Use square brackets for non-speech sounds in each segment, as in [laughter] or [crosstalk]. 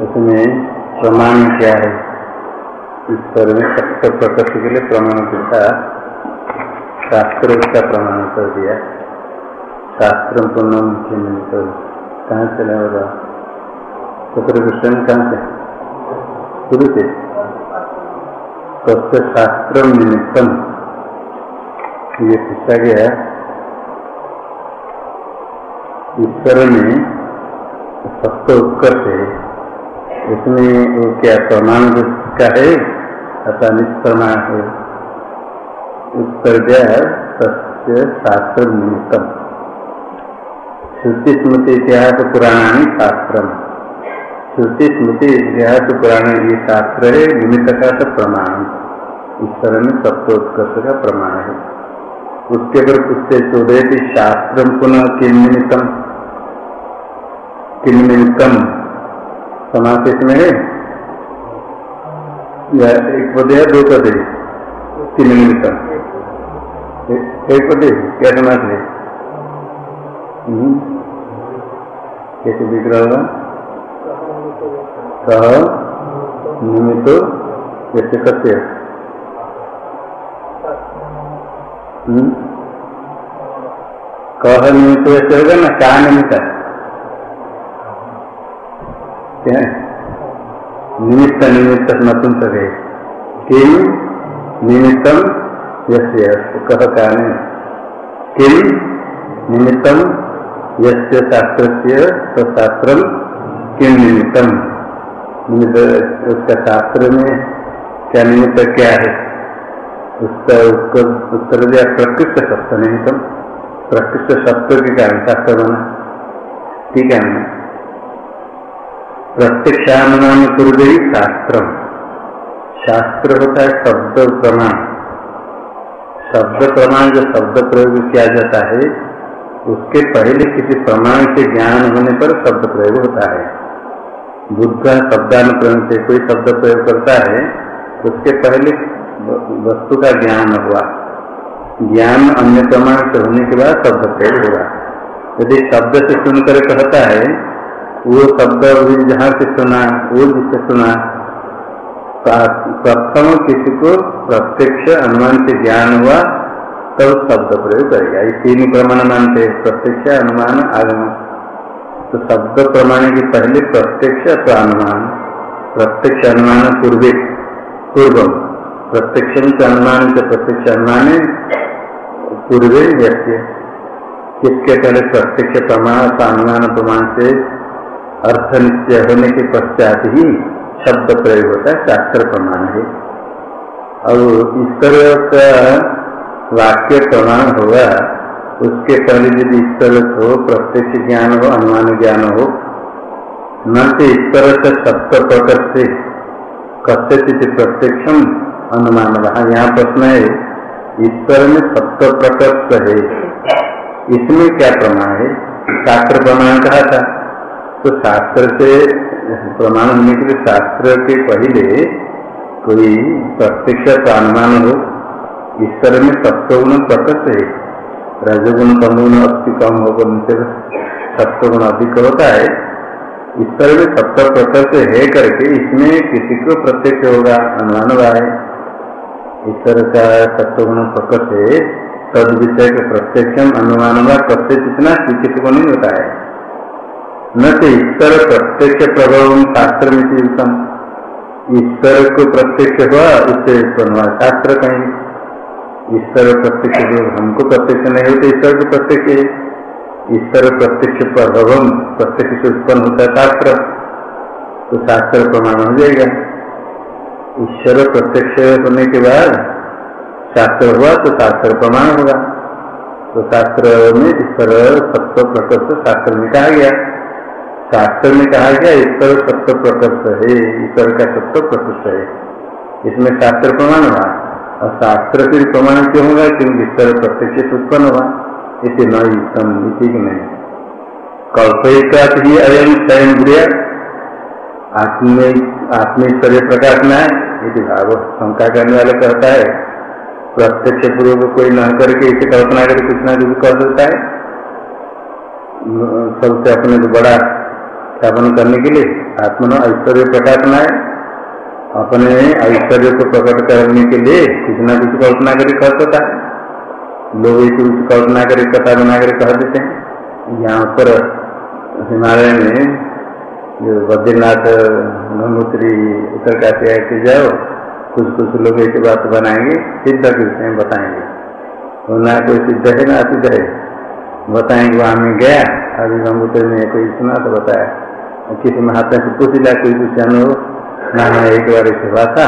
उसमें प्रमाण क्या है? ईश्वर में सत्य प्रकृति के लिए प्रमाण था शास्त्र उसका प्रमाण कर दिया। शास्त्र पूर्ण मुख्य निमित्त कहाँ चला होगा? चतुर कृष्ण कहाँ से? शुरू से। तस्य शास्त्र निमित्तम। ये पूछा गया ईश्वर में सत्य उत्कर्ष है। इसमें वो क्या प्रमाण का है अथवा निष्प्रमाण है। उत्तर दिया सत्य शास्त्र निमित्तम। श्रुति स्मृति इतिहास पुराणानी शास्त्र श्रुति स्मृति इतिहास पुराण ये शास्त्र है निमित्त का तो प्रमाण। ईश्वर में सत्योत्कर्ष का प्रमाण है। उसके ऊपर पूछते चौदह शास्त्र पुनः किन निमित्तम? किन निमित्तम? समाज इसमें है। या एक पद है दो पद? है किन निमित्तम एक पद? क्या समाज है? हम्म। कैसे विग्रह होगा? सह निमित्त जैसे कस्य। कह निमित्त वैसे होगा ना? क्या निमित्त। क्या निमित्त निमित्त नपुंसक है किम निमित्तम यस्य कह कारण किम निमित्तम यस्य शास्त्र से शास्त्र किम निमित्तम? निमित्त उसका शास्त्र में क्या निमित्त क्या है? उसका उत्तर दिया प्रकृष्ट सत्य निमित्तम। प्रकृष्ट सत्य के कारण शास्त्र बना। ठीक है प्रत्यक्षानुमान पूर्व शास्त्र शास्त्र होता है शब्द प्रमाण। शब्द प्रमाण जो शब्द प्रयोग किया जाता है, उसके पहले किसी प्रमाण के ज्ञान होने पर शब्द प्रयोग होता है। बुद्ध शब्दानुक्रम से कोई शब्द प्रयोग करता है, उसके पहले वस्तु का ज्ञान हुआ। ज्ञान अन्य प्रमाण से होने के बाद शब्द प्रयोग होगा यदि शब्द से सुनकर कहता है वो शब्द जहाँ से सुना, वो जिससे सुना प्रथम किसी को प्रत्यक्ष अनुमान से ज्ञान हुआ, तब शब्द प्रयोग करेगा। ये तीन प्रमाण मानते प्रत्यक्ष अनुमान, आगमन। तो शब्द प्रमाण के पहले प्रत्यक्ष अथवा अनुमान, प्रत्यक्ष अनुमान पूर्वे, पूर्वम। प्रत्यक्ष अनुमान से प्रत्यक्ष अनुमान पूर्वे व्यक्ति। किसके पहले प्रत्यक्ष प्रमाण अनुमान प्रमाण से अर्थ निश्चय होने के पश्चात ही शब्द प्रयोग होता है शास्त्र प्रमाण है। और ईश्वर का वाक्य प्रमाण होगा, उसके पहले यदि ईश्वर हो, प्रत्यक्ष ज्ञान हो, अनुमान ज्ञान हो, न तो ईश्वर से सत्य प्रकट से कस्य प्रत्यक्षम अनुमान रहा। यहाँ प्रश्न है, ईश्वर में सत्य प्रकट है, इसमें क्या प्रमाण है? शास्त्र प्रमाण कहा था। तो शास्त्र से, प्रमाण होने के लिए शास्त्र के पहले कोई प्रत्यक्ष अनुमान हो। ईश्वर में सत्वगुण प्रकट है। रजगुण कमगुण अति कम होगा सत्वगुण अधिक होता है। ईश्वर में सत्य प्रकट है करके इसमें किसी को प्रत्यक्ष होगा, अनुमान हुआ है। ईश्वर का सत्वगुण प्रकट है, तद विषय के प्रत्यक्ष अनुमान व प्रत्यक्ष इतना स्वीकृत को नहीं होता है। न तो ईश्वर प्रत्यक्ष प्रभाव शास्त्र में उत्तम ईश्वर को प्रत्यक्ष हुआ उससे हुआ शास्त्र कहीं। ईश्वर प्रत्यक्ष हमको प्रत्यक्ष नहीं होते, ईश्वर को प्रत्यक्ष ईश्वर प्रत्यक्ष प्रभाव, प्रत्यक्ष से उत्पन्न होता है शास्त्र। तो शास्त्र प्रमाण हो जाएगा। ईश्वर प्रत्यक्ष होने के बाद शास्त्र हुआ तो शास्त्र प्रमाण होगा। तो शास्त्र में ईश्वर सत्व प्रकट शास्त्र में कहा गया। शास्त्र में कहा गया, ईश्वर सत्य प्रकट है, ईश्वर का सत्व प्रकृष्ट है। इसमें शास्त्र प्रमाण हुआ। और शास्त्र फिर प्रमाण क्यों होगा? क्योंकि ईश्वर प्रत्यक्ष उत्पन्न हुआ। इसे न उत्तम इसी नहीं। कल्पयिका ही अयम स्वयं आत्म आत्मेश्वर्य प्रकाश में है यदि भाव शंका करने वाले कहता है। प्रत्यक्ष पूर्व कोई न करके इसे कल्पना करके कुछ ना कुछ कर सकता है। सबसे अपने को बड़ा स्थापन करने के लिए आत्मा ऐश्वर्य प्रकाशना है। अपने ऐश्वर्य को प्रकट करने के लिए कुछ ना कुछ कल्पना करके कह सकता है। लोग एक कुछ कल्पना करके, कथा बना कर कह देते हैं। यहाँ पर हिमालय में जो बद्रीनाथ गंगोत्री उत्तरकाशी के जाओ, कुछ कुछ लोग ऐसी बात बनाएँगे, सिद्ध के विषय बताएँगे। तो ना कोई सिद्ध है, ना सिद्ध है। बताएँगे, वहाँ में गया, अभी गंगोत्री ने कोई सुना तो बताया। किसी महात्मा से पूछ लिया कोई कुछ जानो ना हाँ एक बार ऐसे हुआ था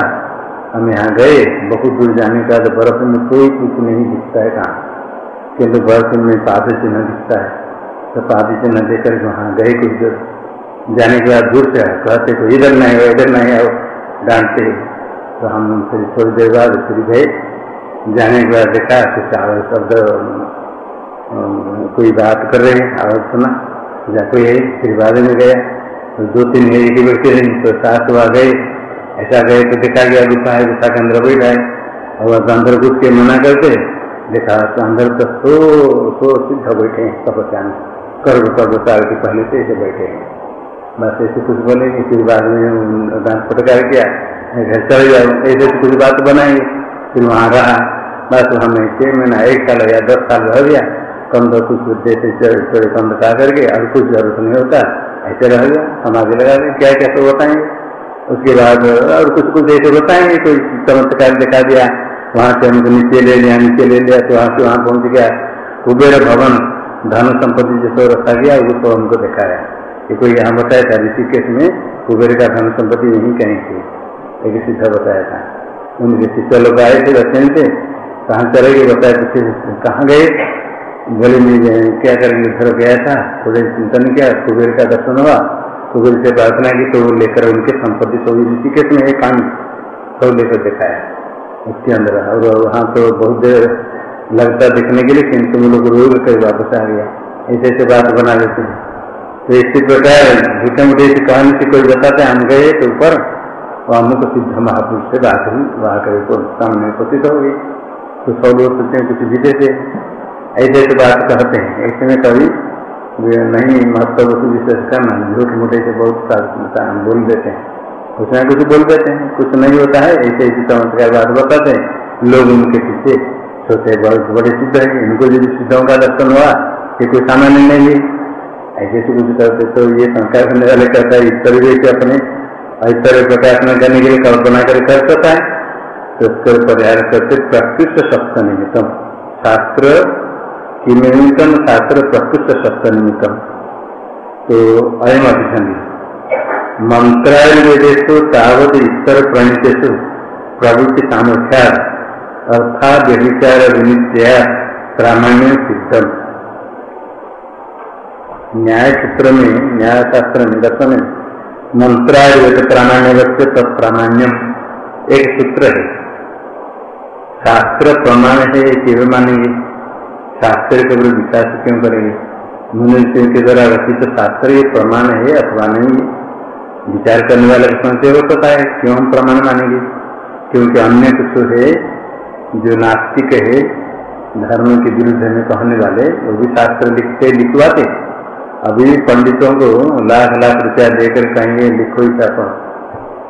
हम यहाँ गए, बहुत दूर जाने का तो बर्फ़ में कोई कुछ नहीं दिखता है कहाँ। किंतु बर्फ़ में पाद चिन्ह दिखता है तो पाद चिन्ह देकर वहाँ गए कुछ दूर। जाने के बाद दूर से कहते तो इधर नहीं हो इधर नहीं आओ डांटते। तो हम फिर थोड़ी देर बाद फिर गए। जाने के बाद देखा कुछ आवाज़ शब्द कोई बात कर रहे हैं, आवाज़ सुना, या कोई फिर बाद में गया। दो तीन है एक बैठे तो सात हुआ गए ऐसा गए तो देखा गया, गुफा है, गुफा के अंदर बैठा है। और अंदर घुस के मना करते देखा तो अंदर तो सो सो सिद्ध बैठे हैं तपस्या में कर्म कर्म साल के पहले से ऐसे बैठे हैं। बस ऐसे कुछ बोलेंगे फिर बाद में दांत फटकार किया। घर चले जाओ ऐसे कुछ बात बनाएँगे फिर वहाँ रहा। बस हमें छह महीना, एक साल या दस साल रह गया। कंध कुछ चोरे कंध का करके, और कुछ ज़रूरत नहीं होता। ऐसे रहेगा समाधि लगा दें क्या तो बताएँगे उसके बाद, और कुछ कुछ ऐसे बताएँगे कोई चमत्कार दिखा दिया, वहाँ से हमको नीचे ले लिया, नीचे ले लिया तो वहाँ से वहाँ पहुँच गया। कुबेर भवन, धन संपत्ति जो सब रखा गया वो तो हमको दिखाया कि कोई यहाँ बताया था, ऋषिकेश में कुबेर का धन संपत्ति नहीं कहीं थी। एक सिद्ध बताया था। उनके शिष्य लोग आए थे दक्षिण से कहाँ चले गए, बताया कहाँ गए। बोले मैं क्या करेंगे? घर गया था थोड़े चिंतन किया, कुबेर का दर्शन हुआ। कुबेर से प्रार्थना की तो वो लेकर उनके संपत्ति सब ऋषिकेश में एक काम सब लेकर दिखाया। उसके अंदर और वहाँ तो बहुत देर लगता देखने के लिए किंतु लोग रोज कर वापस आ गया ऐसे ऐसे बात बना लेते हैं। तो इसी प्रकार झूठे मूठे से कहानी से कोई बताते हम गए तो ऊपर, और हमको सिद्ध महापुरुष से बात हुई। वहाँ करे तो सामने पतित हो गई। तो सब लोग सोचते हैं, कुछ जीते थे। ऐसे ऐसे बात कहते हैं। ऐसे में कभी नहीं महत्व वस्तु विशेष करना झूठ मूठे से बहुत बोल देते हैं। कुछ ना कुछ बोल देते हैं, कुछ नहीं होता है। ऐसे ऐसी चमत्कार बात बताते हैं। लोग उनके पीछे सोचे बहुत बड़े सिद्ध है। इनको यदि सिद्धों का दर्शन हुआ ये कोई सामान्य नहीं है ऐसे से कुछ करते तो ये संस्कार करने वाले कहता है ईश्वर भी अपने ऐश्वर्य प्रकाशन करने के लिए कल्पना कर सकता है। तो उसको परिहार करते शस्त्र निमित्तम। शास्त्र की निमित्तम शास्त्र प्रकृत शस्त्र निमित्तम तो अयम अभिसंधि। मंत्रायुर्वेदेशु तावत ईश्वर प्रणीतेषु प्रवृत्ति सामर्थ्या अर्थात व्यभिचार विनित्या प्रामाण्य सिद्धम। न्याय सूत्र में न्याय शास्त्र में दर्शन मंत्रायुर्वेद प्रामाण्य तत्प्रामाण्यम एक सूत्र है। शास्त्र प्रमाण है केवल मानेंगे शास्त्र के केवल विकास क्यों करेंगे मुनि के द्वारा रचित शास्त्र ये प्रमाण है अथवा नहीं? विचार करने वाले संशय हो सकता है। क्यों हम प्रमाण मानेंगे? क्योंकि अन्य कुछ है जो नास्तिक है, धर्म के विरुद्ध में कहने वाले, वो भी शास्त्र लिखते, लिखवाते। अभी पंडितों को लाख लाख रुपया देकर कहेंगे, लिखो ही चाहो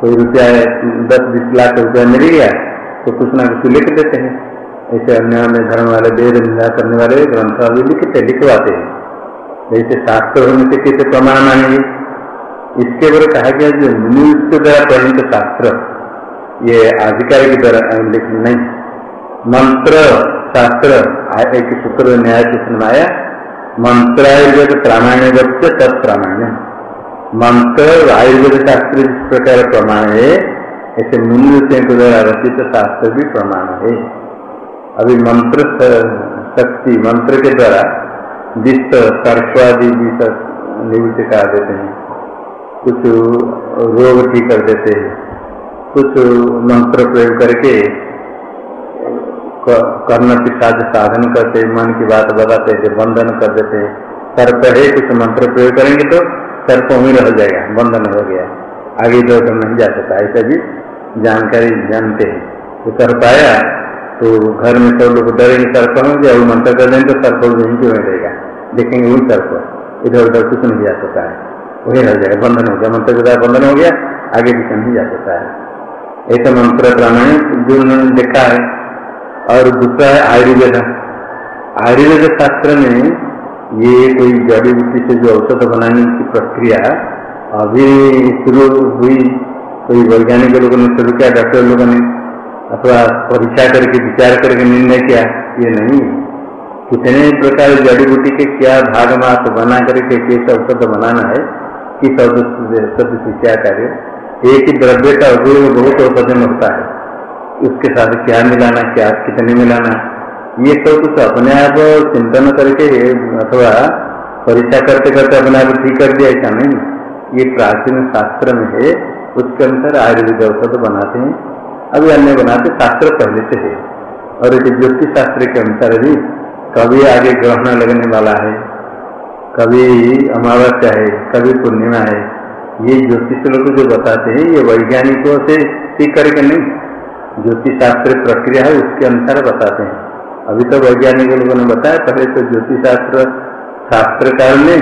कोई रुपया दस, बीस लाख रुपया मिल गया तो कुछ ना कुछ लिख देते हैं। ऐसे अन्य अन्य धर्म वाले, वेद निंदा करने वाले ग्रंथ अभी लिखते लिखवाते हैं। ऐसे शास्त्र होने से कैसे प्रमाण मानेंगे। इसके बारे कहा गया जो मनुष्य द्वारा परिणित शास्त्र, ये आधिकारिक द्वारा लेकिन नहीं। मंत्र शास्त्र एक सूत्र न्याय सूत्र आया। मंत्र आयुर्वेद प्रामाण्य से तत्प्रामाण्य मंत्र आयुर्वेद शास्त्र जिस प्रकार प्रमाण है, ऐसे मुनि के द्वारा रचित शास्त्र भी प्रमाण है। अभी मंत्र शक्ति मंत्र के द्वारा वित्त सर्पादि भी निवृत्त कर देते हैं। कुछ रोग ठीक कर देते हैं। कुछ मंत्र प्रयोग करके कर्ण पिशाच साधन करते मन की बात बताते थे बंधन कर देते सर्प है, कुछ मंत्र प्रयोग करेंगे तो सर्प वहीं रह जाएगा बंधन हो गया। आगे दौड़ नहीं जा सकता, ऐसा भी जानकारी जानते हैं। तो सर्प आया तो घर में सब लोग डरेंगे सर्प होंगे और मंत्र कर देंगे तो सर्प वहीं क्यों रहेगा। देखेंगे वही सर्प इधर उधर कुछ नहीं जा सकता है। वही रह जाएगा। बंधन हो गया। मंत्र के द्वारा बंधन हो गया। आगे भी नहीं जा सकता है। ऐसा मंत्र प्राणायाम जो उन्होंने देखा है। और दूसरा है आयुर्वेद। आयुर्वेद शास्त्र में ये कोई जड़ी बूटी से जो औषध बनाने की प्रक्रिया अभी शुरू हुई। कोई वैज्ञानिक लोगों ने शुरू किया, डॉक्टर लोगों ने। अथवा परीक्षा करके, विचार करके निर्णय किया, ये नहीं कितने प्रकार जड़ी बूटी के क्या भाग माप बना करके कैसे औषध बनाना है, किस औषध से क्या कार्य एक ही द्रव्य का उपयोग बहुत औषधि में होता है। उसके साथ क्या मिलाना, क्या कितने मिलाना, ये सब कुछ अपने आप चिंतन करके, अथवा परीक्षा करते करते अपने आप ठीक कर दिया ऐसा नहीं? ये प्राचीन शास्त्र में है, उसके अनुसार आयुर्वेद औषध बनाते हैं। अभी अन्य बनाते शास्त्र पहले से है। और एक ज्योतिष शास्त्र के अनुसार भी कभी आगे ग्रहण लगने वाला है। कभी अमावस्या है कभी पूर्णिमा है। ये ज्योतिष लोग जो बताते हैं, ये वैज्ञानिकों से ठीक करके नहीं। ज्योतिष शास्त्र प्रक्रिया है, उसके अनुसार बताते हैं। अभी तो वैज्ञानिक लोगों ने बताया, पहले तो ज्योतिष शास्त्र शास्त्रकार ने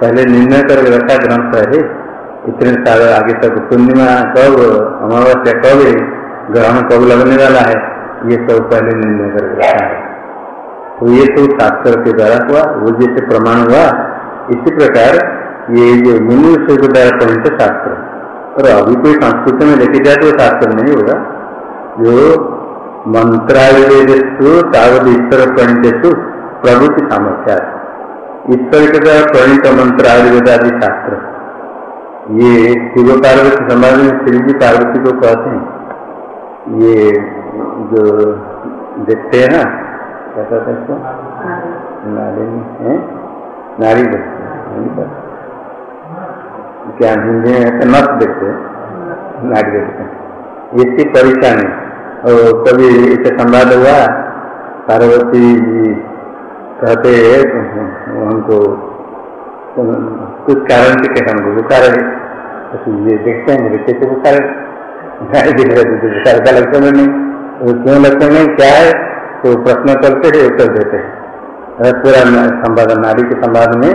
पहले निर्णय कर रखा ग्रंथ है। इतने साल आगे तक पूर्णिमा कब, अमावस्या कब ग्रहण कब लगने वाला है? ये सब पहले निर्णय कर रखा है। तो ये तो शास्त्र के द्वारा हुआ, वो जैसे प्रमाण हुआ, इसी प्रकार ये जो मुनि के द्वारा पढ़ते शास्त्र। और अभी कोई संस्कृत में लेके जाए तो शास्त्र नहीं होगा। जो मंत्रायुर्वेदु तावत ईश्वर प्रणित सामर्थ्या ईश्वर के द्वारा प्रणित मंत्र आयुर्वेद आदि शास्त्र। ये शिव पार्वती समाज में श्री जी पार्वती को कहते हैं। ये जो देखते हैं ना, क्या कहते हैं इसको? नारी, है? नारी देखते क्या हिंदी में नथ देखते हैं, नारी देखते हैं। इसकी परीक्षा नहीं और कभी इसे संवाद हुआ, पार्वती जी कहते हमको कुछ कारण से कहते हमको बुखार है। तो ये देखते हैं मेरे कैसे बुखार है? बुखार का लक्षण नहीं। तो क्यों लक्षण नहीं क्या है? तो प्रश्न करते थे उत्तर देते हैं। पूरा संवाद नारी के संवाद में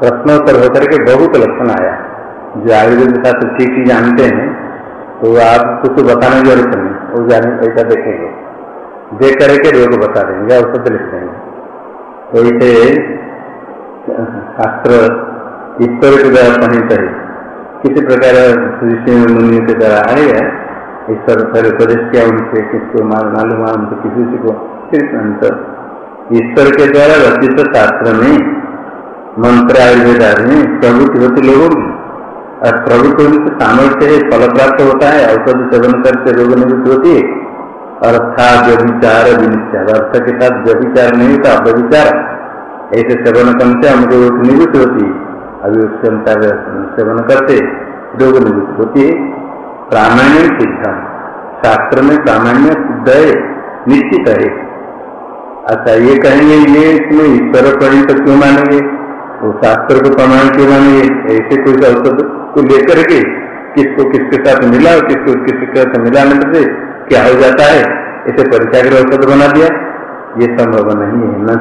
प्रश्नोत्तर होकर के बहुत लक्षण आया। जो आयुर्वेद का तो ठीक ही जानते हैं तो आप कुछ बताने की ज़रूरत नहीं। वो जाने, ऐसा देखेंगे। देख करके रोग बता देंगे औषध लिख देंगे। तो इसे शास्त्र ईश्वर के द्वारा पढ़नी चाहिए। किसी प्रकार मुनि के द्वारा आएगा ईश्वर पहले उपदेश किया, उनसे किसको मालूम उनको किसी को फिर ईश्वर के द्वारा रचित शास्त्र में मंत्र आयुर्वेद आदि प्रभुति होती लोगों की। और प्रभु को भी सामर्थ्य है फल प्राप्त होता है, औषध सेवन करके रोग निवृत्ति होती है। अर्थात व्यभिचार विनिश्चय अर्थ के साथ व्यभिचार नहीं होता व्यभिचार ऐसे सेवन करने से हमको निवृत्ति होती है। अभी उसके सेवन करते रोग निवृत्ति होती है। प्रामाण्य सिद्ध शास्त्र में प्रामाण्य सिद्ध है, निश्चित है। अच्छा ये कहेंगे, ये इसमें ईश्वर प्रणीत क्यों मानेंगे? वो शास्त्र को प्रमाण क्यों मानेंगे? ऐसे कोई औषध को लेकर के किसको किसके साथ मिला और किसको किसके साथ मिलाने से क्या हो जाता है? इसे परीक्षा के औषध बना दिया। ये संभव नहीं है न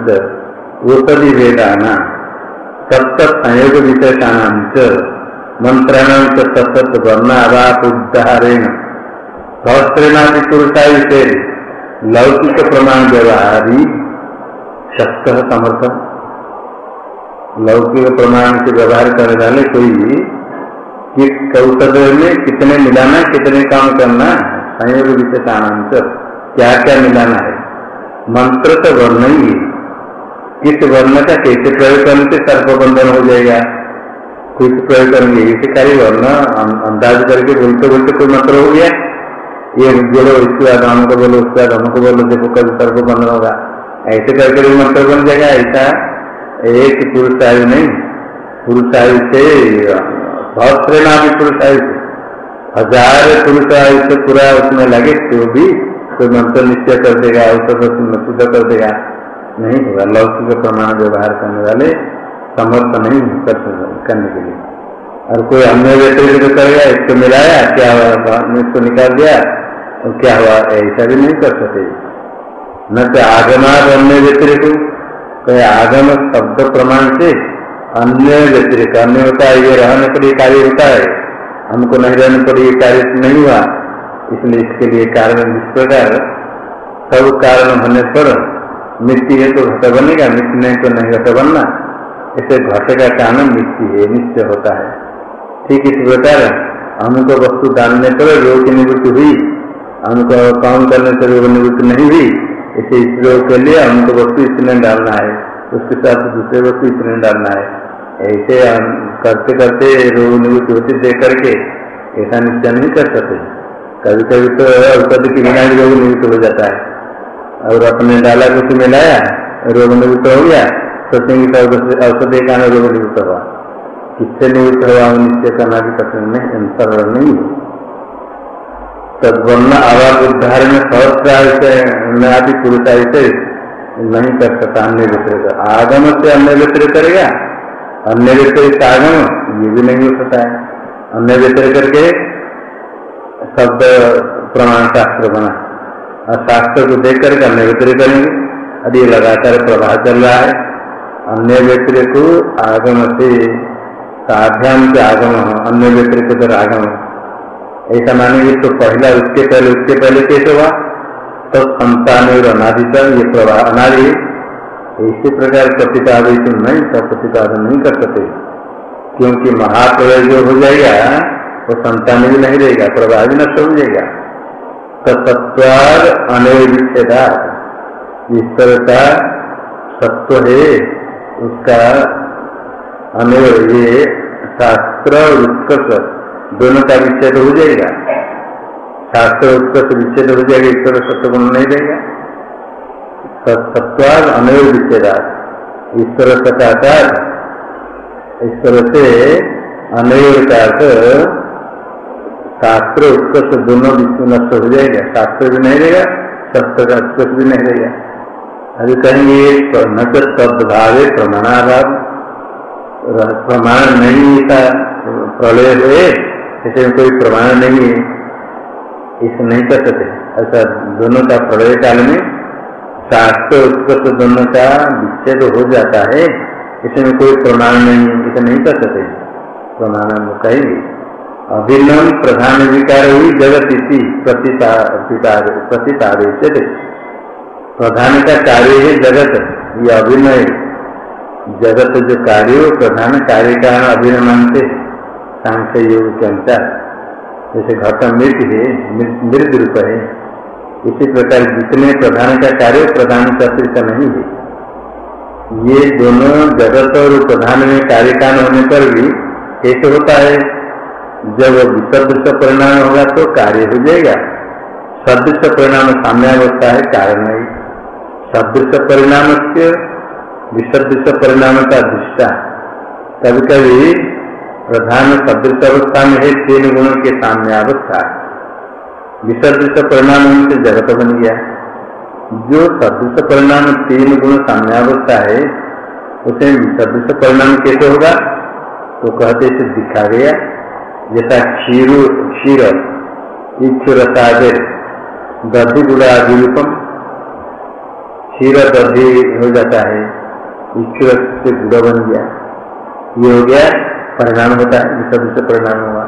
औषधि वेदाना सप्त संयोग विशेषाणाम च मंत्राणाम च सतत वर्णाभाप उदाहरण सहस्रेणादि पुरुषायु से लौकिक प्रमाण व्यवहारी शक्त समर्थ। लौकिक प्रमाण से व्यवहार करने वाले कोई कि कौशल में कितने मिलाना, कितने काम करना संयोग विशेषांत क्या क्या मिलाना है? मंत्र तो वर्ण ही किस वर्ण का कैसे प्रयोग करने से सर्प बंधन हो जाएगा। कुछ प्रयोग करेंगे इसे कार्य वर्ण अंदाज करके बोलते बोलते कोई मंत्र हो गया। ये बोलो, इसके बाद हम को बोलो, उसके बाद हमको बोलो, देखो कभी सर्प बंधन होगा। ऐसे करके भी मंत्र बन जाएगा, ऐसा एक पुरुष आयु नहीं, पुरुष आयु से सहस्रेणादि पुरुष आयु से। हज़ार पुरुष आयु से पूरा उसमें लगे तो भी कोई मंत्र निश्चय कर देगा, औषध शुद्ध कर देगा। नहीं होगा। लौकिक प्रमाण व्यवहार करने वाले समर्थ नहीं कर करने के लिए। और कोई अन्य व्यक्ति जो करेगा, इसको मिलाया, क्या हुआ? इसको निकाल दिया, और क्या हुआ? ऐसा भी नहीं कर सकते। न तो आगमा अन्य व्यक्ति को आगम शब्द प्रमाण से अन्य व्यतिरिक अन्य होता है, ये रहने पर ये कार्य होता है। हमको नहीं रहने पर ये कार्य नहीं हुआ। इसलिए इसके लिए कारण इस प्रकार, सब कारण होने पर मिट्टी है तो घट बनेगा, मिट्टी नहीं तो नहीं घट बनना। ऐसे घट का कारण मिट्टी है, निश्चय होता है। ठीक इस प्रकार हमको वस्तु डालने पर रोग की निवृत्ति हुई हमको काम करने से रोग निवृत्ति नहीं हुई, इसे इस रोग के लिए हमको वस्तु इसमें डालना है। उसके साथ दूसरे वस्तु इसमें डालना है। ऐसे करते करते रोग निवृत्ति होती देख करके ऐसा निश्चय नहीं कर सकते। कभी कभी तो औषधि की बिना रोग निवृत्त हो जाता है। और अपने डाला कुछ मिलाया रोग निवृत्त हो गया सोचेंगे औषधि का रोग निवृत्त हुआ। किससे निवृत्त हुआ निश्चय करना भी कठिन नहीं सरल नहीं तदवर्ण आवाज़ उद्धार में सहस्त्र आदि पुरुषा ऐसे नहीं कर सकता, अन्य वितरित आगम से अन्य वितरित करेगा, अन्य व्यतिरिक्त आगम, ये भी नहीं हो सकता है। अन्य व्यतिरिक्त करके शब्द प्रमाण शास्त्र बना। और शास्त्र को देख करके अन्य व्यतिरिक्त करेंगे अभी लगातार प्रभाव चल रहा है। अन्य व्यतिरिक्त आगम से साध्याम से आगम अन्य व्यतिरिक्त कर आगम ऐसा मानेंगे तो पहला, उसके पहले उसके पहले कैसे हुआ? तो संतान और अनादिता ये प्रभाव अनादि। इसी प्रकार प्रतिपादित नहीं सब प्रतिपादन नहीं कर सकते। क्योंकि महाप्रलय जो हो जाएगा, वो संतान भी नहीं रहेगा प्रभाव भी नष्ट हो जाएगा तत्वार अनिर्विच्छेदा। ईश्वर का सत्व है, उसका अनिर, ये शास्त्र और उत्कर्ष दोनों का विच्छेद हो जाएगा। शास्त्र उत्कर्ष विच्छेद हो जाएगा, ईश्वर सत्य गुण नहीं रहेगा सत्वाद अनय विच्छेदात ईश्वर सताकार ईश्वर से अनय शास्त्र उत्कर्ष दोनों नष्ट हो जाएगा। शास्त्र भी नहीं रहेगा, शस्त्र का उत्कर्ष भी नहीं रहेगा। अभी कहेंगे न तो सद्भावे प्रमाणाभाव। प्रमाण नहीं था, प्रलय हुए ऐसे में कोई प्रमाण नहीं है। इसे नहीं कर सकते। ऐसा दोनों का प्रलय काल में शास्त्र उत्कृष्ट दोनों का विच्छेद हो जाता है। इसमें कोई प्रमाण नहीं इसे नहीं कर सकते। प्रमाण हम कहेंगे। अभिन्न प्रधान विकार हुई जगत इसी प्रतिपादित प्रधान का कार्य है जगत, ये अभिनय। जगत जो कार्य हो, प्रधान कार्य का अभिनय मानते सांख्य योग के अनुसार। जैसे घट मृत है, मृत रूप है। इसी प्रकार जितने प्रधान का कार्य प्रधान का नहीं है। ये दोनों जगत और प्रधान में कार्य कान होने पर भी एक होता है। जब विसदृश परिणाम होगा तो कार्य हो जाएगा। सदृश परिणाम सामने होता है, कारण नहीं। सदृश परिणाम से विसदृश परिणाम का दृष्टा। कभी कभी प्रधान सदृश अवस्था में है, तीन गुणों के सामने अवस्था। विसदृश परिणाम से जगत बन गया। जो सदृश परिणाम तीन गुण सामने अवस्था है, उसे विसदृश परिणाम कैसे होगा? तो कहते से दिखा गया। जैसा क्षीर क्षीर इक्षुर सागर दधि गुड़ा रूपम क्षीर दधि हो जाता है ईश्वर से गुड़ा बन गया। ये हो गया परिणाम होता है विसदृश परिणाम हुआ।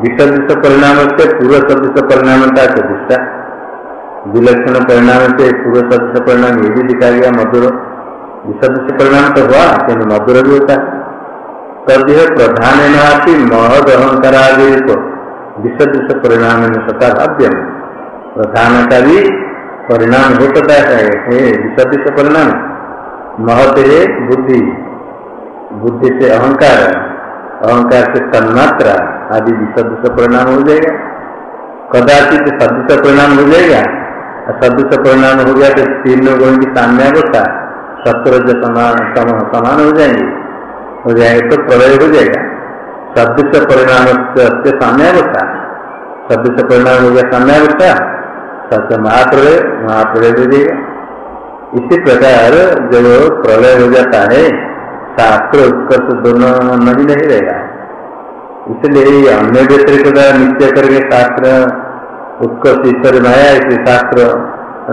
विसदृश परिणाम से पूर्व सदृश परिणाम का प्रतिष्ठा विलक्षण परिणाम से पूर्व सदृश परिणाम ये भी दिखा गया मधुर। विसदृश परिणाम तो हुआ किन्तु मधुर भी होता। है तब यह प्रधान नाती महद अहंकारादित विसदृश परिणाम सताभाव्यम प्रधान का भी परिणाम हो सकता है। परिणाम। महत है बुद्धि। बुद्धि से अहंकार। अहंकार से तन्मात्रा आदि सदृश परिणाम हो जाएगा। कदाचित सदृश परिणाम हो जाएगा। सदृश परिणाम हो गया तो तीन गुण की सामने अवस्था सत्रज समान समान हो जाएँगे। हो जाएगा तो प्रलय हो जाएगा। शब्द सदृश परिणाम से सामने अवस्था सदृश परिणाम हो गया सामने अवस्था सत्य महाप्रलय महाप्रलय हो जाएगा इसी प्रकार जब प्रलय हो जाता है, शास्त्र उत्कर्ष दोनों नहीं नहीं रहेगा। इसलिए अन्य व्यतिरिक्त निश्चय करके शास्त्र उत्कर्ष, ईश्वर में आया इसलिए शास्त्र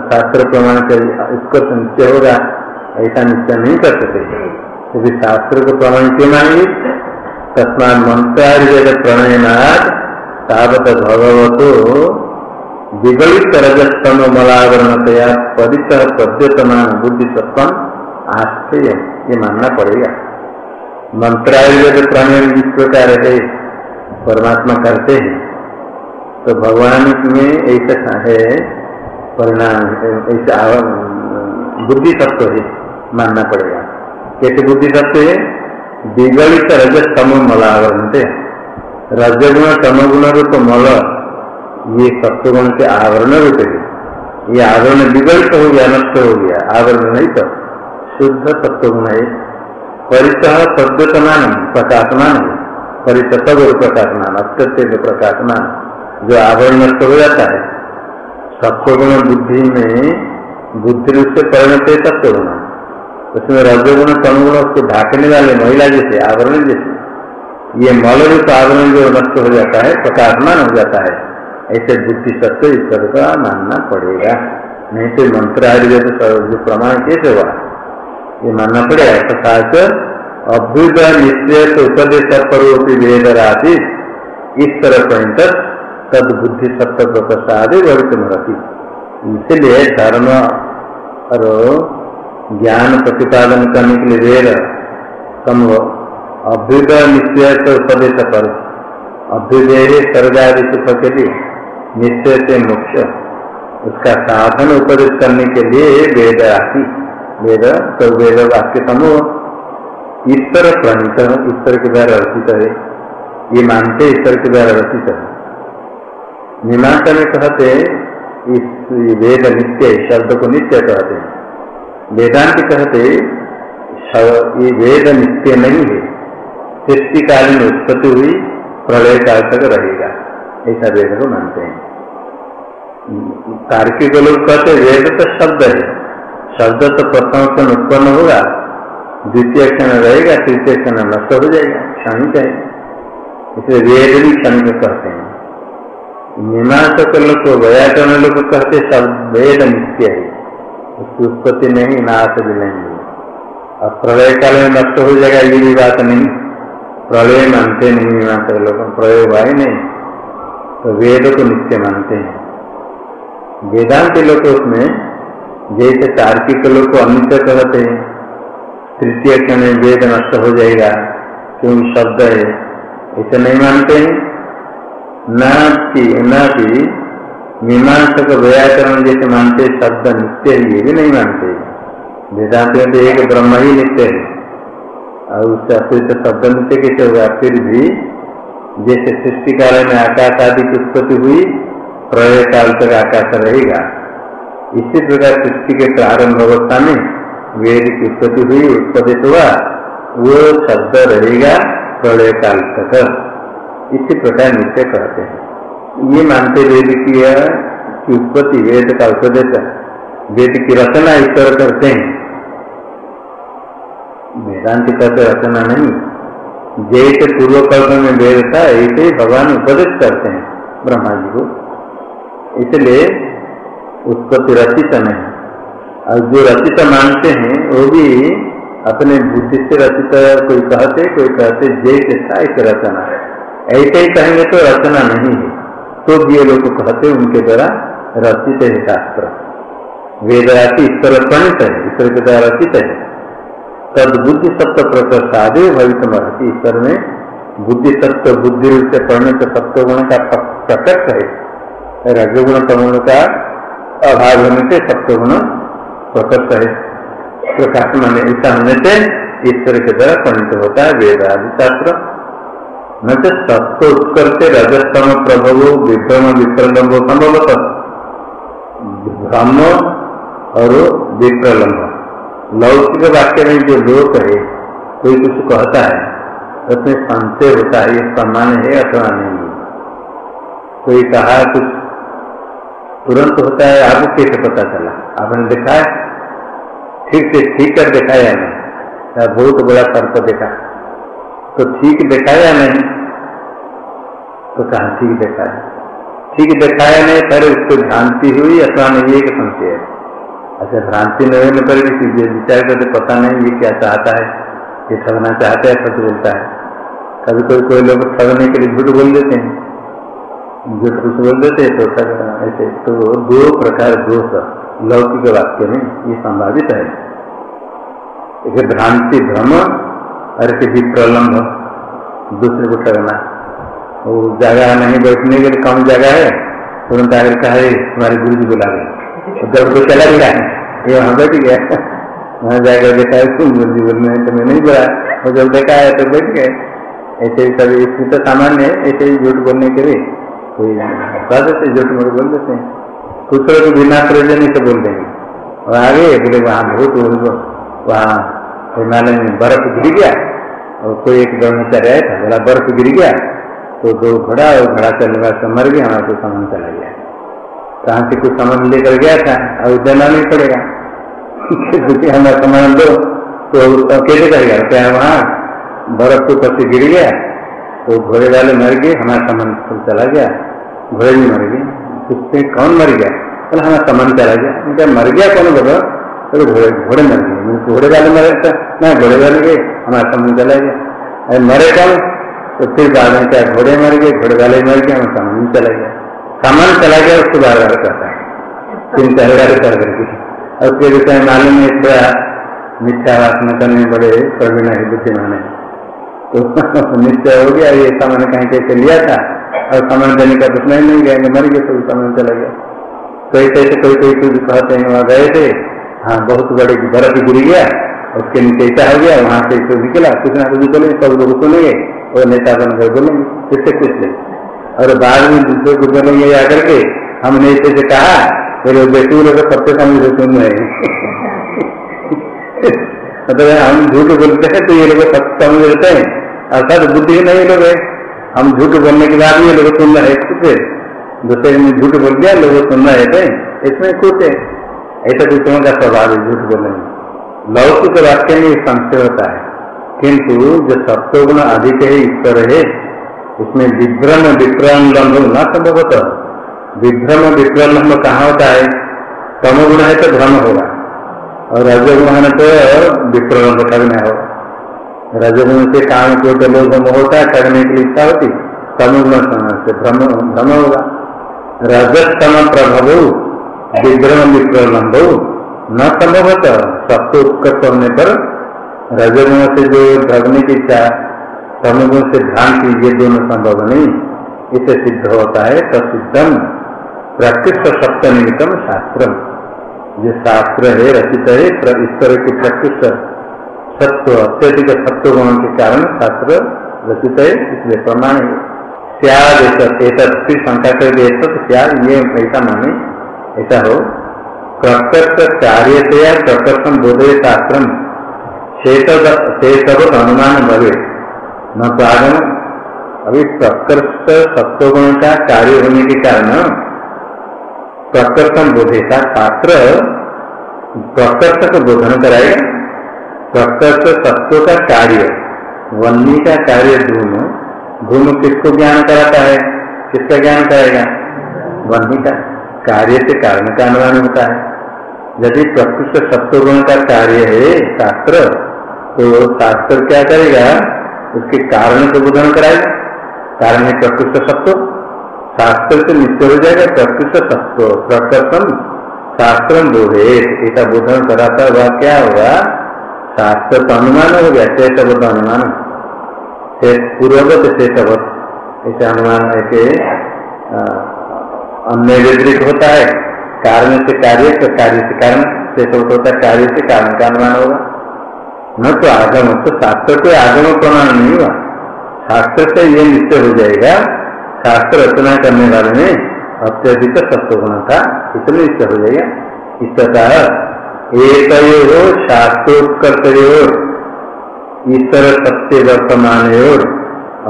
शास्त्र प्रमाण कर उत्कर्ष निश्चय होगा। ऐसा निश्चय नहीं कर सकते। यदि शास्त्र को प्रमाण क्यों मानेंगे तस्मा मंत्रार्य प्रणयनाथ तावत भगवतो विगलित रजस्तम मलावरणतया परिसर पद्यतमान बुद्धि सत्तम आश्चर्य ये मानना पड़ेगा। मंत्रायुर्वेद प्राणायाम जिस प्रकार है, परमात्मा करते हैं तो भगवान में ऐसा है, परिणाम, ऐसा बुद्धि तत्व है, मानना पड़ेगा। कैसे बुद्धि तत्व है? विगलित रज तम मलावरण थे रजगुण तमगुण रूप मल, ये सत्वगुण के आवरण रूप है। ये आवरण विगलित हो गया, नष्ट हो गया। आवरण नहीं तो शुद्ध सत्वगुण है। परिचय प्रद्योतमान प्रकाशमान परिचय गुरु प्रकाशमान अत्यंत प्रकाशमान जो आवरण नष्ट हो जाता है, सत्वगुण बुद्धि में बुद्धि रूप से परिणत है सत्वगुण। उसमें रजोगुण तमगुण उसको ढाकने वाले महिला जैसे आवरण जैसे, ये मल रूप आवरण जो नष्ट हो जाता है, प्रकाशमान हो जाता है, ऐसे बुद्धि सत्य ईश्वर का मानना पड़ेगा। नहीं तो मंत्र आयुर्वेद जो प्रमाण कैसे हुआ? ये मानना पड़ेगा। तथा अभ्युदय निश्चय उपदेश परोपी वेद राशि इस तरह पर्यत तद बुद्धि सत्य प्रसाद भवित रहती इसलिए धर्म और ज्ञान प्रतिपादन करने के लिए वेद संभव अभ्युदय निश्चय से उपदेश पर। अभ्युदय सर्गादि सुख के लिए निश्चय से मुख्य उसका साधन उपदेश करने के लिए वेद राशि वेद तो वेद वाक्य समूह ईश्वर प्रणीत ईश्वर के द्वारा रचित है। ये मानते ईश्वर के द्वारा रचित है। मीमांसा में कहते इस वेद नित्य शब्द को नित्य कहते हैं। वेदांत कहते ये वेद नित्य नहीं है। सृष्टिकालीन उत्पत्ति हुई, प्रलय काल तक रहेगा। ऐसा वेद को मानते हैं। तार्किक लोग कहते वेद तो शब्द है। शब्द तो प्रथम क्षण उत्पन्न होगा, द्वितीय क्षण रहेगा, तृतीय क्षण नष्ट हो जाएगा क्षणिक है इसलिए वेद भी क्षणिक कहते हैं। मीमांसक लोग, व्याकरण लोग कहते शब्द, वेद नित्य है। उसकी उत्पत्ति नहीं नाश भी नहीं और प्रलय काल में नष्ट हो जाएगा, ये भी बात नहीं। प्रलय मानते नहीं मीमांसक लोग प्रलय हुआ नहीं। तो वेद को नित्य मानते हैं। वेदांत लोग उसमें जैसे तार्किक लोग को अनित्य कहते हैं। तृतीय क्षण वेद नष्ट हो जाएगा क्योंकि शब्द है ऐसे नहीं मानते हैं। न कि मीमांसक व्याकरण जैसे मानते शब्द नित्य है ये भी नहीं मानते वेदांत में तो एक ब्रह्म ही नित्य है। और उससे अतिरिक्त शब्द नित्य कैसे होगा? फिर भी जैसे सृष्टि काल में आकाश आदि की उत्पत्ति हुई, प्रलय काल तक आकाश रहेगा। इसी प्रकार सृष्टि के प्रारंभ अवस्था में वेद की उत्पत्ति हुई उत्पादित हुआ, वो शब्द रहेगा प्रलय काल तक। इसी प्रकार निश्चय कहते हैं। ये मानते वेद की उत्पत्ति वेद का उपदेश वेद की रचना इस तरह करते हैं। वेदांत कहते रचना नहीं। जैसे पूर्व कल्प में वेद था, ऐसे भगवान उपदेश करते हैं ब्रह्मा जी को। इसलिए उत्पत्ति रचित नहीं। और जो रचित मानते हैं, वो भी अपने बुद्धि से रचित, कोई कहते कोई कहते, जैसे था, ऐसे रचना। है ऐसे ही कहेंगे तो रचना नहीं है। तो ये लोग कहते उनके द्वारा रचित है शास्त्र वेद राशि ईश्वर प्रणित है। ईश्वर के द्वारा रचित है तद बुद्धि सत्व प्रसादे भवित महती ईश्वर में बुद्धि सत्व बुद्धि रूप से परिणत सत्व गुण का प्रकट है। रजगुण तमुण का अभाव होने से सप्तगुण प्रकट है। प्रकाश माने ऐसा होने से ईश्वर के द्वारा परिणत होता है वेद आदि शास्त्र न तो सत्य उत्कर्ते रजस्तम प्रभव विभ्रम विप्रलम्ब संभवत भ्रम और विप्रलम्ब लौकिक वाक्य में जो लोक है, कोई कुछ कहता है, उसमें संशय होता है, ये सम्मान है अथवा नहीं कोई कहा कुछ तुरंत होता है आपको कैसे पता चला? आपने देखा है? ठीक से ठीक कर देखा या नहीं बहुत बड़ा फ़र्क देखा। तो ठीक देखा या नहीं तो कहा ठीक देखा है ठीक दिखाया नहीं फिर उसको भ्रांति हुई अथवा नहीं ये संशय है अच्छा भ्रांति नहीं होने पर विचार करते पता नहीं ये क्या चाहता है। ये ठगना चाहते हैं सच बोलता है। कभी कोई कोई लोग ठगने के लिए झूठ बोल देते हैं। झूठ कुछ बोल देते हैं तो ऐसे तो दो प्रकार दोष लौकिक वाक्य में ये संभावित है। एक भ्रांति, भ्रम और किसी प्रलम्ब दूसरे को ठगना वो जगह नहीं, बैठने के लिए कम जगह है। तुरंत आगे कहा तुम्हारे गुरु जी बुला गए जब तो चला गया ये वहाँ बैठ गया। वहाँ जाकर देखा है तुम गुरु जी बोलने तो मैं नहीं बोला और जब देखा है तो बैठ गए। ऐसे ही सभी इसमें तो सामान्य है, ऐसे ही झूठ बोलने के लिए कोई बता देते झूठ मोट बोल देते हैं। कुछ लोग बिना प्रयोजन से बोल देंगे। और आगे बोले, वहाँ बहुत वहाँ हिमालय में बर्फ़ गिर गया। और कोई एक ब्रह्मचार्य आया था, बोला, बर्फ़ गिर गया तो दो घोड़ा और घोड़ा चलने वाला मर गया हमारा कोई सामान चला गया। कहाँ से कुछ सामान लेकर गया था, और देना नहीं पड़ेगा। [laughs] हमारा सामान दो तो कैसे करेगा क्या वहाँ बर्फ़ तो पति गिर गया तो घोड़े वाले मर गए, हमारा सामान चला गया, घोड़े भी मर गए। उससे कौन मर गया? बोले, हमारा सामान चला गया। मर गया कौन बोलो? तो घोड़े घोड़े मर गए। घोड़े वाले मरे था ना घोड़े वाले गए हमारा सामान चला गया। अरे मरे कौन तो फिर बाद में क्या, घोड़े मर गए, घोड़े वाले मर गए, हमारा सामान चला गया। सामान चला गया, उसको बार बार करता है चार बार कर करके। और फिर विषय मालूम है थोड़ा मिथ्या वासना करने बड़े प्रवीण है, बुद्धिमान है। तो [laughs] निश्चय हो गया, ये सामान कहीं कैसे लिया था। और सामान देने का कुछ नहीं गया मर गए तो सामान चला गया। तो ऐसे ऐसे कोई कोई कुछ कहते हैं, वहाँ गए थे। हाँ बहुत बड़े बर्फ़ गिर गया, उसके नीचे ऐसा हो गया, वहाँ से तो निकला, कुछ ना कुछ बोले, सब लोग सुनेंगे, और नेता बन गए बोलेंगे इससे कुछ नहीं और बाद में दूसरे को बोलेंगे आकर के हमने ऐसे से कहा फिर बेटू लोग सबसे समझ सुन रहे मतलब [laughs] हम झूठ बोलते हैं तो ये लोग सत्य समझ लेते हैं। अर्थात बुद्धि नहीं लोग हम झूठ बोलने के बाद ये लोग सुन रहे खुद दूसरे झूठ बोल दिया, लोग सुन रहे थे। इसमें खुद है। ऐसा दूसरों का स्वभाव है झूठ बोलने में लौकिक वाक्य में संशय होता है, किंतु जो सत्वगुण अधिक है, ईश्वर है, उसमें विभ्रम विक्रम लंब न होता विभ्रम विक्रम लंब कहाँ होता है? तमोगुण है तो भ्रम होगा, और रजोगुण है तो विक्रम करना होगा। रजगुण से काम को तो लोग होता है, करने की इच्छा होती, तमुगुण से भ्रम भ्रम होगा। रजतम प्रभव। विभ्रम विप्रलम्ब न संभवत। सबको उत्कृष्ट होने पर रजगुण से जो भ्रगने की इच्छा तमुगुण से भ्रांति ये दोनों संभव नहीं। इसे सिद्ध होता है प्रसिद्धम प्रकृष्ट सप्त निमित्तम शास्त्र। जो शास्त्र है, रचित है ईश्वर के प्रकृष्ट सत्व, अत्यधिक सत्व गुण के कारण शास्त्र रचित है, इसलिए प्रमाण है। फिर शंका कर तो त्याग ये ऐसा माने ऐसा हो प्रत्यक्ष कार्य से या प्रकर्षण बोधे शास्त्र अनुमान भवे। न तो आगम अभी प्रकृत सत्वगुण का कार्य होने के कारण प्रकर्षण बोधे का शास्त्र प्रकर्ष को बोधन कराएगा प्रकृत तत्व का कार्य वन्नी का कार्य धूम धूम किसको ज्ञान कराता है? किसका ज्ञान कराएगा? वन्नी का। कार्य से कारण का अनुमान होता है। यदि प्रकृष्ट सत्व गुण का कार्य है, शास्त्र तो शास्त्र क्या करेगा? उसके कारण को बोधन कराएगा। कारण है प्रकृष्ट सत्व। शास्त्र से निश्चय हो जाएगा प्रकृष्ट सत्व। प्रकृतम शास्त्र बोधे। ऐसा बोधन कराता हुआ क्या होगा शास्त्र तो अनुमान हो गया शेषवत अनुमान। पूर्वगत शेषवत ऐसे अनुमान ऐसे अन्य व्यतिरिक होता है। कारण से कार्य तो कार्य से कारण शेषवत होता है कार्य से कारण का अनुमान होगा। न तो आगम तो शास्त्र को आगम प्रमाण नहीं हुआ। शास्त्र से ये निश्चय हो जाएगा, शास्त्र रचना करने वाले में अत्यधिक सत्व गुण था, इसलिए निश्चय हो जाएगा। इस तरह एक शास्त्रोत्कर्तयोर ईश्वर सत्य वर्तमान और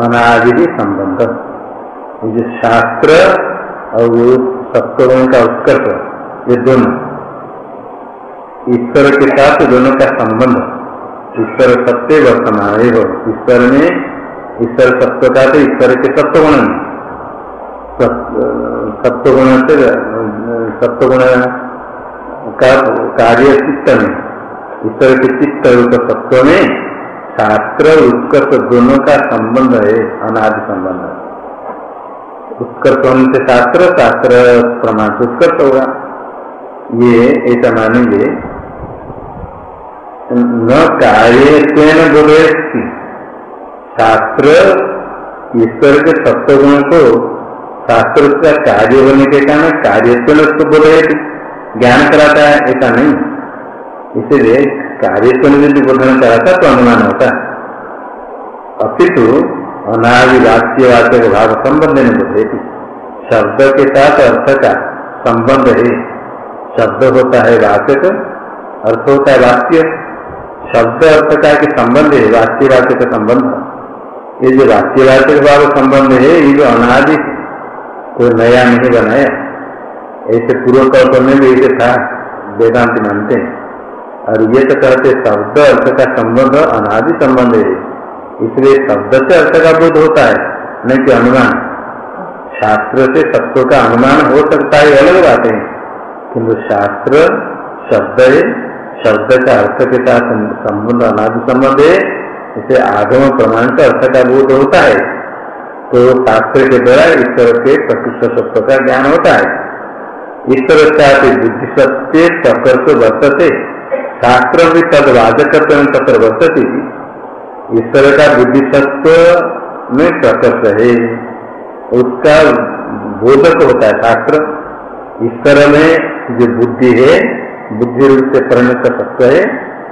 अनादि संबंध। शास्त्र और वो सत्वगुण का उत्कर्ष ये दोनों। ईश्वर के साथ दोनों का संबंध ईश्वर सत्य वर्तमान हो ईश्वर में, ईश्वर सत्व का तो ईश्वर के सत्वगुण में सत्वगुण से, सत्वगुण का कार्य चित्त में। ईश्वर के चित्त रूप तत्व में शास्त्र, उत्कर्ष दोनों का संबंध है, अनादि संबंध उत्कर्ष होने से शास्त्र शास्त्र प्रमाण से उत्कर्ष होगा। ये, ऐसा मानेंगे, न कार्य बोले शास्त्र, ईश्वर के सत्य गुण को शास्त्र का कार्य होने के कारण कार्य उसको बोले ज्ञान कराता है, ऐसा नहीं। इसीलिए कार्य को यदि बोधन कराता तो अनुमान होता। अपितु अनादि वाच्य वाच्य भाव संबंध नहीं बोधे शब्द के साथ अर्थ का संबंध है। शब्द होता है वाचक, अर्थ होता है वाक्य। शब्द अर्थ का कि संबंध है वाच्य वाच्य का संबंध। ये जो वाच्य वाच्य भाव संबंध है, ये जो अनादि कोई नया नहीं बनाया ऐसे पूर्व कल्प में भी ऐसे था, वेदांत मानते हैं। और ये तो कहते शब्द अर्थ का संबंध, अनादि संबंध है। इसलिए शब्द से अर्थ का बोध होता है, नहीं कि अनुमान। शास्त्र से सत्व का अनुमान हो सकता है अलग बात है। किंतु शास्त्र शब्द है, शब्द का अर्थ के साथ संबंध, अनादि संबंध है, इसे आगम प्रमाण का अर्थ का बोध होता है। तो शास्त्र के द्वारा ईश्वर के प्रतिष्ठ सत्व का ज्ञान होता है। ईश्वर से बुद्धि सत्य प्रकर्ष वर्तते। शास्त्र भी तदवाचक तत्र वर्तती। ईश्वर का बुद्धि तत्व में प्रकट है उसका बोधक होता है शास्त्र। ईश्वर में जो बुद्धि है, बुद्धि रूप से परिणत सत्व है,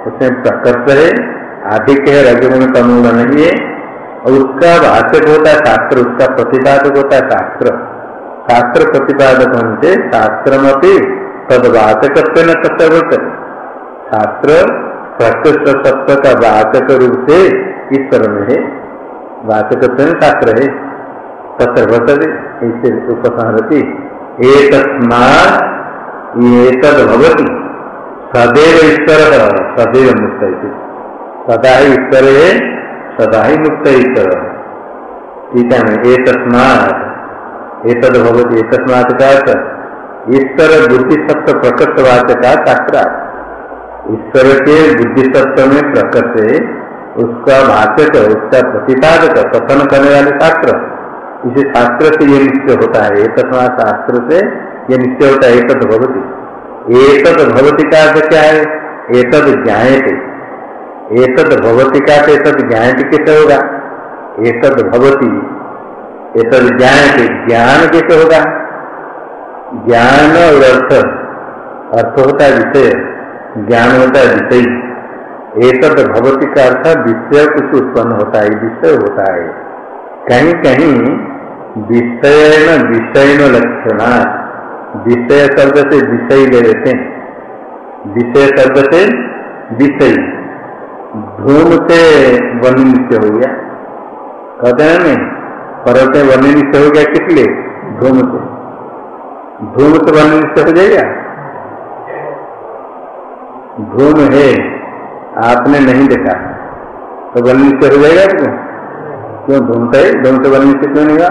उसमें प्रकट है आधिक है, रजगुण तमुण नहीं है। और उसका वाचक होता है शास्त्र, उसका प्रतिपादक होता है शास्त्र। शास्त्र प्रतिपादक से शास्त्र में तदवाचक तत्व शास्त्र प्रकृष्ट सत्व का वाचक रूप से ईश्वर में है। वाचक शास्त्र है। तत्र वर्तते, इसे उपसंहरती। एक भवती। सदैव ईश्वर सदैव मुक्त सदा ही ईश्वर है, सदा ही मुक्त ईश्वर ठीक है एक एतद भवती एक का ईश्वर बुद्धि सत्व प्रकृत वाचका शास्त्र ईश्वर के बुद्धि तत्व में प्रकट उसका वाचक उसका प्रतिपादक कथन करने वाले शास्त्र। इसे शास्त्र से ये निश्चय होता है एक शास्त्र से ये निश्चय होता है एक भगवती एक भगवती का अर्थ क्या है? एतद ज्ञाते एतद भगवती का एतद ज्ञाते कैसे होगा? एतद भगवती एतद ज्ञाते ज्ञान कैसे होगा? ज्ञान और अर्थ। अर्थ होता है विषय। ज्ञान होता है विषय एक भगवती का अर्थ विषय कुछ उत्पन्न होता है, विषय होता है। कहीं कहीं विषय न विषय न लक्षणा। विषय शब्द से विषय ले लेते हैं। विषय शब्द से विषय। धूम से वन नित्य हो गया। कहते हैं नहीं पर्वत वन नित्य हो गया किस लिए धूम से। धूम से वन नित्य हो जाएगा? धूम है, आपने नहीं देखा। तो बलनी से हो जाएगा क्यों क्यों धूम से बलनी से क्यों नहीं हुआ?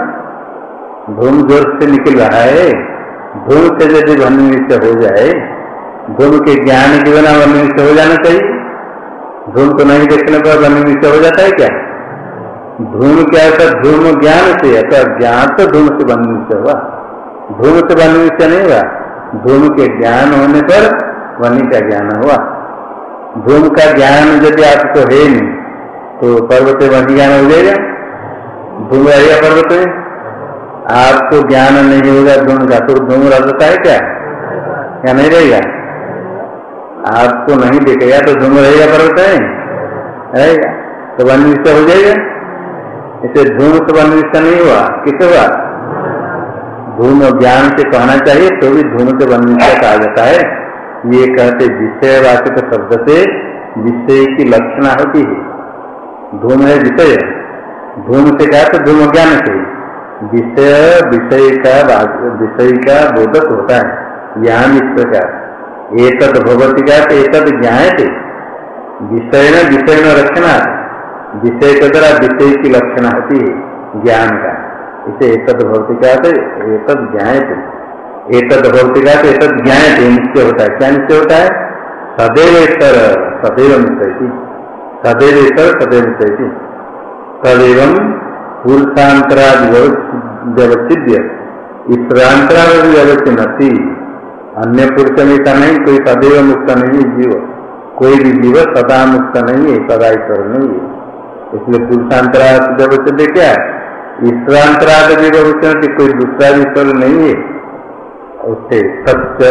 धूम ज़ोर से निकल रहा है। धूम से यदि बलनी से हो जाए धूम के ज्ञान के बिना बलनी से हो जाना चाहिए। धूम को नहीं देखने पर बलनी से हो जाता है क्या? धूम क्या है? धूम ज्ञान से अतः ज्ञान तो धूम से बनने से हुआ। धूम से बनने से नहीं हुआ। धूम के ज्ञान होने पर वनी का ज्ञान हुआ। धूम का ज्ञान यदि आपको है नहीं तो पर्वत वही ज्ञान हो जाएगा। धूम रहेगा पर्वत आपको ज्ञान नहीं होगा धूम का तो धूम रहता है क्या? क्या नहीं रहेगा? आपको नहीं देखेगा तो धूम रहेगा, पर्वत है? तो वन निष्ठा हो जाएगा। इसे धूम तो वन निष्ठा नहीं हुआ। किस हुआ? धूम ज्ञान से कहना चाहिए तो भी धूम से वन निष्ठा कहा जाता है। ये कहते विषयवाचक शब्द से विषय की लक्षणा होती है। धूम है विषय। धूम से कहा तो धूम ज्ञान से। विषय विषय का विषय का बोधक होता है। ज्ञान इस प्रकार। एक भगवती का तो एक ज्ञान थे विषय न विषय न रखना विषय के द्वारा विषय की लक्षणा होती है ज्ञान का। इसे एक भगवती का एक ज्ञान थे एक भौतिका तो एक ज्ञान निश्चय होता है। क्या निश्चय होता है? सदैव ईश्वर सदैव निश्चय सदैव ईश्वर सदैव निश्चय तदेव पुरुषांतराद व्यवचिद्य ईश्वरांतराद व्यवचिन्नति अन्य पुरुष में का नहीं, कोई सदैव मुक्त नहीं है जीव। कोई भी जीव सदा मुक्त नहीं है, सदा ईश्वर नहीं है। इसलिए पुरुषांतराद व्यवचित क्या ईश्वरांतराद व्यवचन की कोई दूसरा ईश्वर नहीं है। उससे सत्य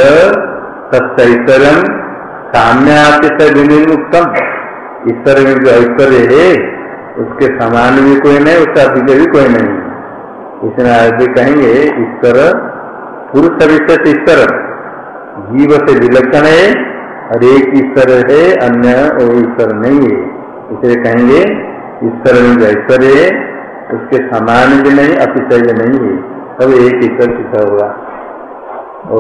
सत्य ईश्वरम साम्यातिशय विनिर्मुक्तम ईश्वर में जो ऐश्वर्य है, उसके समान भी कोई नहीं उसका अधिक भी कोई नहीं। इसमें आगे कहेंगे, ईश्वर पुरुष विशेष ईश्वर। जीव से विलक्षण है, और एक ईश्वर है, अन्य वो ईश्वर नहीं है। इसलिए कहेंगे, ईश्वर में जो ऐश्वर्य है, उसके समान भी नहीं, अतिशय नहीं है। तब एक ईश्वर सिद्ध होगा ओ